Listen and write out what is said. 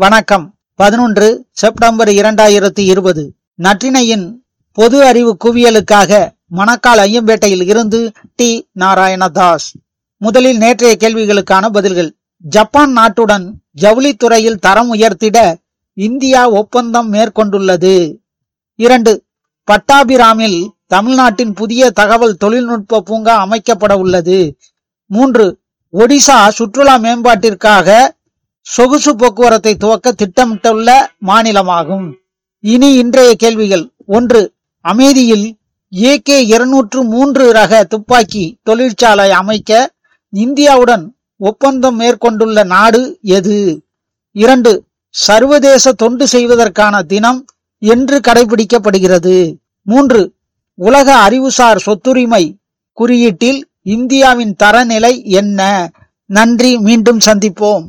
வணக்கம். பதினொன்று செப்டம்பர் இரண்டாயிரத்தி இருபது. நற்றினையின் பொது அறிவு குவியலுக்காக மணக்கால் ஐயம்பேட்டையில் இருந்து டி. நாராயணதாஸ். முதலில் நேற்றைய கேள்விகளுக்கான பதில்கள். ஜப்பான் நாட்டுடன் ஜவுளித்துறையில் தரம் உயர்த்திட இந்தியா ஒப்பந்தம் மேற்கொண்டுள்ளது. இரண்டு பட்டாபிராமில் தமிழ்நாட்டின் புதிய தகவல் தொழில்நுட்ப பூங்கா அமைக்கப்பட உள்ளது. மூன்று ஒடிசா சுற்றுலா மேம்பாட்டிற்காக சொகுசு போக்குவரத்தை துவக்க திட்டமிட்டுள்ள மாநிலமாகும். இனி இன்றைய கேள்விகள். ஒன்று அமேதியில் ஏகே இருநூற்று மூன்று ரக துப்பாக்கி தொழிற்சாலை அமைக்க இந்தியாவுடன் ஒப்பந்தம் மேற்கொண்டுள்ள நாடு எது? இரண்டு சர்வதேச தொண்டு செய்வதற்கான தினம் என்று கடைபிடிக்கப்படுகிறது. மூன்று உலக அறிவுசார் சொத்துரிமை குறியீட்டில் இந்தியாவின் தரநிலை என்ன? நன்றி மீண்டும் சந்திப்போம்.